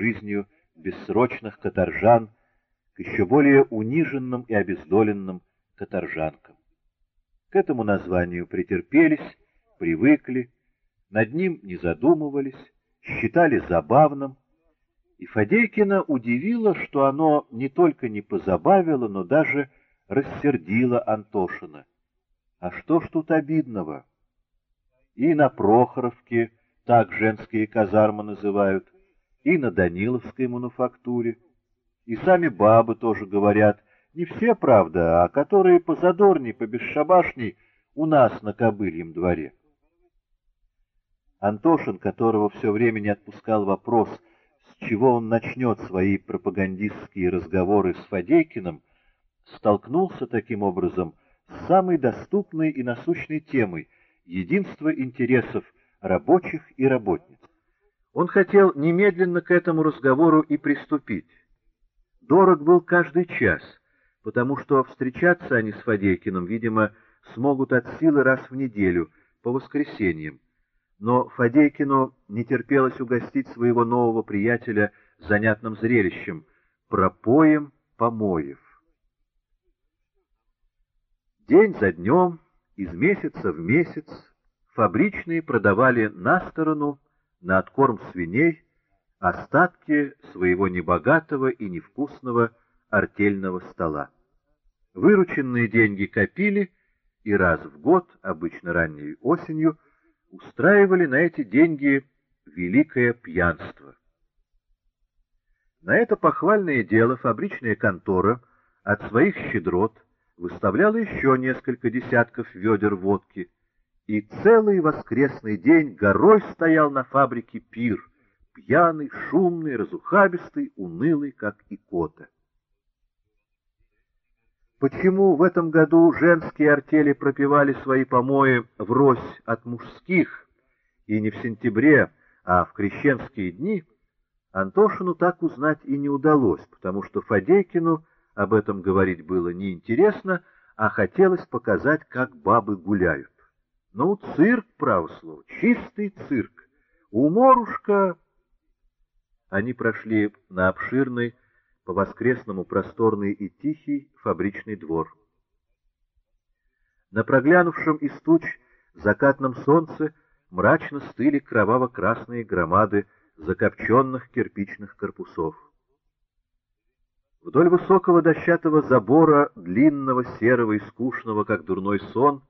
жизнью бессрочных каторжан к еще более униженным и обездоленным каторжанкам. К этому названию претерпелись, привыкли, над ним не задумывались, считали забавным, и Фадейкина удивило, что оно не только не позабавило, но даже рассердило Антошина. А что ж тут обидного? И на Прохоровке, так женские казармы называют, и на Даниловской мануфактуре. И сами бабы тоже говорят, не все, правда, а которые позадорней, побесшабашней у нас на Кобыльем дворе. Антошин, которого все время не отпускал вопрос, с чего он начнет свои пропагандистские разговоры с Фадейкиным, столкнулся таким образом с самой доступной и насущной темой единства интересов рабочих и работниц. Он хотел немедленно к этому разговору и приступить. Дорог был каждый час, потому что встречаться они с Фадейкиным, видимо, смогут от силы раз в неделю, по воскресеньям. Но Фадейкину не терпелось угостить своего нового приятеля занятным зрелищем — пропоем помоев. День за днем, из месяца в месяц, фабричные продавали на сторону, на откорм свиней, остатки своего небогатого и невкусного артельного стола. Вырученные деньги копили, и раз в год, обычно ранней осенью, устраивали на эти деньги великое пьянство. На это похвальное дело фабричная контора от своих щедрот выставляла еще несколько десятков ведер водки, и целый воскресный день горой стоял на фабрике пир, пьяный, шумный, разухабистый, унылый, как икота. Почему в этом году женские артели пропивали свои помои врозь от мужских, и не в сентябре, а в крещенские дни, Антошину так узнать и не удалось, потому что Фадейкину об этом говорить было неинтересно, а хотелось показать, как бабы гуляют. Ну, цирк, право слово, чистый цирк. Уморушка... Они прошли на обширный, по-воскресному просторный и тихий фабричный двор. На проглянувшем из туч закатном солнце мрачно стыли кроваво-красные громады закопченных кирпичных корпусов. Вдоль высокого дощатого забора, длинного, серого и скучного, как дурной сон,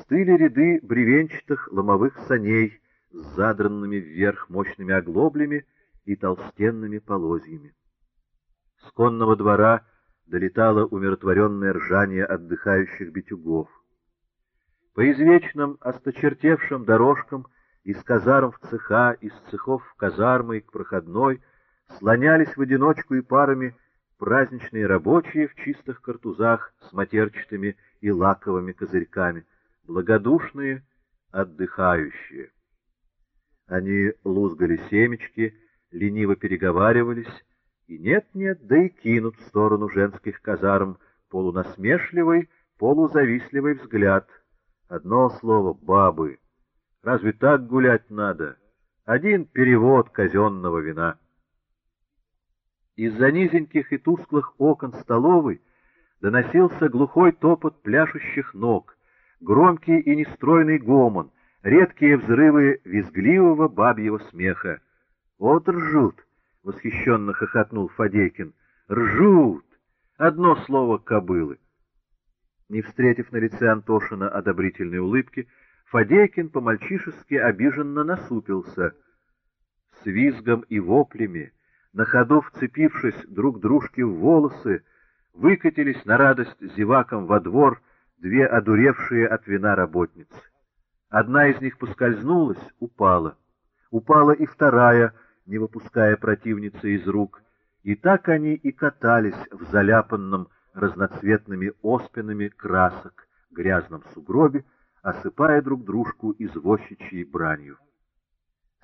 стыли ряды бревенчатых ломовых саней с задранными вверх мощными оглоблями и толстенными полозьями. С конного двора долетало умиротворенное ржание отдыхающих битюгов. По извечным, осточертевшим дорожкам из казарм в цеха, из цехов в казармы и к проходной слонялись в одиночку и парами праздничные рабочие в чистых картузах с матерчатыми и лаковыми козырьками, благодушные, отдыхающие. Они лузгали семечки, лениво переговаривались, и нет-нет, да и кинут в сторону женских казарм полунасмешливый, полузавистливый взгляд. Одно слово — бабы. Разве так гулять надо? Один перевод казенного вина. Из-за низеньких и тусклых окон столовой доносился глухой топот пляшущих ног, громкий и нестройный гомон, редкие взрывы визгливого бабьего смеха. «Вот ржут!» — восхищенно хохотнул Фадейкин. «Ржут! Одно слово кобылы!» Не встретив на лице Антошина одобрительной улыбки, Фадейкин по-мальчишески обиженно насупился. С визгом и воплями на ходу вцепившись друг дружке в волосы, выкатились на радость зевакам во двор две одуревшие от вина работницы. Одна из них поскользнулась, упала. Упала и вторая, не выпуская противницы из рук. И так они и катались в заляпанном разноцветными оспинами красок грязном сугробе, осыпая друг дружку извозчичьей бранью.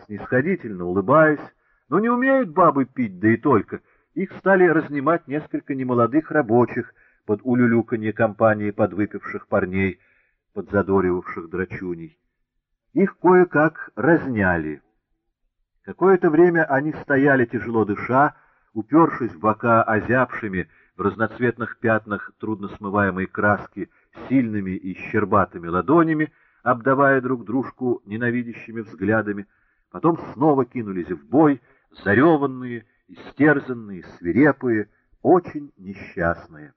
Снисходительно улыбаясь, но не умеют бабы пить, да и только. Их стали разнимать несколько немолодых рабочих под улюлюканье компании подвыпивших парней, подзадоривавших драчуней. Их кое-как разняли. Какое-то время они стояли, тяжело дыша, упершись в бока озябшими, в разноцветных пятнах трудносмываемой краски, сильными и щербатыми ладонями, обдавая друг дружку ненавидящими взглядами, потом снова кинулись в бой, зареванные, истерзанные, свирепые, очень несчастные.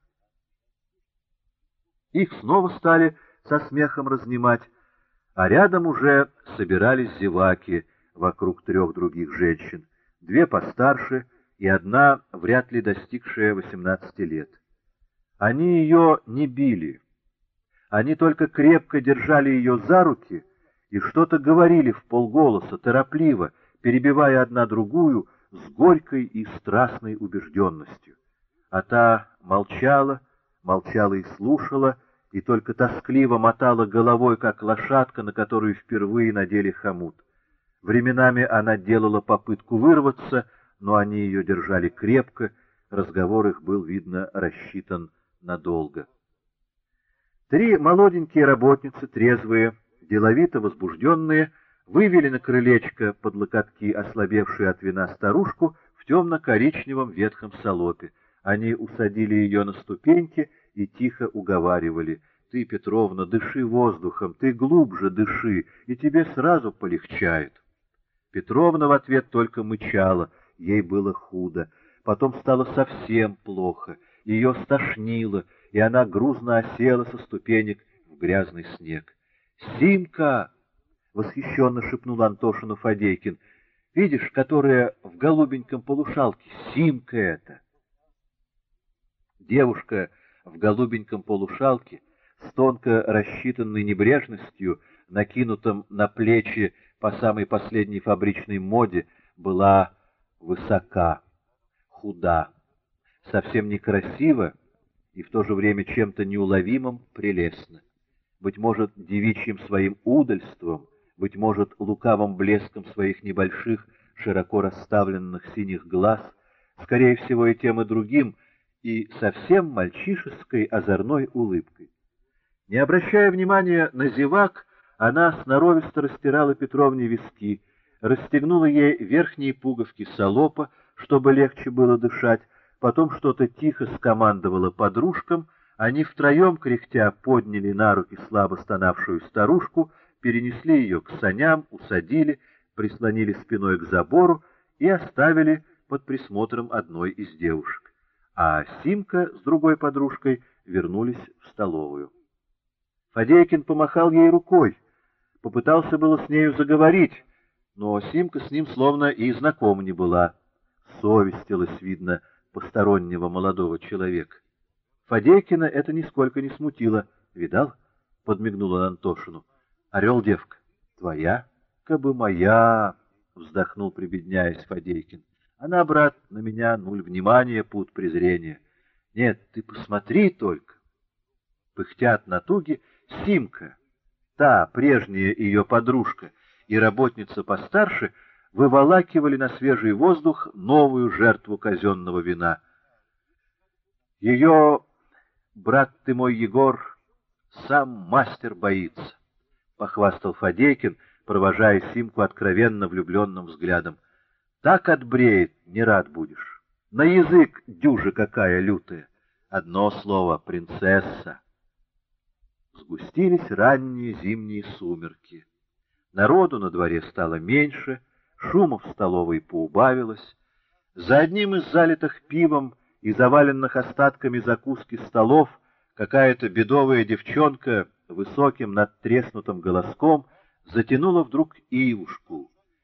Их снова стали со смехом разнимать, а рядом уже собирались зеваки вокруг трех других женщин, две постарше и одна, вряд ли достигшая 18 лет. Они ее не били, они только крепко держали ее за руки и что-то говорили в полголоса, торопливо, перебивая одна другую с горькой и страстной убежденностью. А та молчала, молчала и слушала, и только тоскливо мотала головой, как лошадка, на которую впервые надели хомут. Временами она делала попытку вырваться, но они ее держали крепко, разговор их был, видно, рассчитан надолго. Три молоденькие работницы, трезвые, деловито возбужденные, вывели на крылечко под локотки ослабевшую от вина старушку в темно-коричневом ветхом салопе. Они усадили ее на ступеньки и тихо уговаривали. «Ты, Петровна, дыши воздухом, ты глубже дыши, и тебе сразу полегчает». Петровна в ответ только мычала, ей было худо. Потом стало совсем плохо, ее стошнило, и она грузно осела со ступенек в грязный снег. «Симка!» — восхищенно шепнул Антошину Фадейкин. «Видишь, которая в голубеньком полушалке, Симка это!» Девушка в голубеньком полушалке с тонко рассчитанной небрежностью, накинутым на плечи по самой последней фабричной моде, была высока, худа, совсем некрасива и в то же время чем-то неуловимым прелестно. Быть может, девичьим своим удальством, быть может, лукавым блеском своих небольших, широко расставленных синих глаз, скорее всего, и тем и другим, и совсем мальчишеской озорной улыбкой. Не обращая внимания на зевак, она сноровисто растирала Петровне виски, расстегнула ей верхние пуговки салопа, чтобы легче было дышать, потом что-то тихо скомандовала подружкам, они втроем, кряхтя, подняли на руки слабо стонавшую старушку, перенесли ее к саням, усадили, прислонили спиной к забору и оставили под присмотром одной из девушек. А Симка с другой подружкой вернулись в столовую. Фадейкин помахал ей рукой, попытался было с нею заговорить, но Симка с ним словно и знакома не была. Совестилась, видно, постороннего молодого человека. Фадейкина это нисколько не смутило. «Видал?» — подмигнула Антошину. «Орел, девка, твоя?» «Кабы моя!» — вздохнул, прибедняясь Фадейкин. «Она, брат, на меня нуль внимания, пут презрения. Нет, ты посмотри только!» Пыхтят натуги Симка, та, прежняя ее подружка и работница постарше — выволакивали на свежий воздух новую жертву казенного вина. Ее, брат ты мой Егор, сам мастер боится, — похвастал Фадейкин, провожая Симку откровенно влюбленным взглядом. Так отбреет, не рад будешь. На язык дюжа какая лютая. Одно слово — принцесса. Сгустились ранние зимние сумерки. Народу на дворе стало меньше — Шума в столовой поубавилось. За одним из залитых пивом и заваленных остатками закуски столов какая-то бедовая девчонка высоким надтреснутым голоском затянула вдруг ивушку,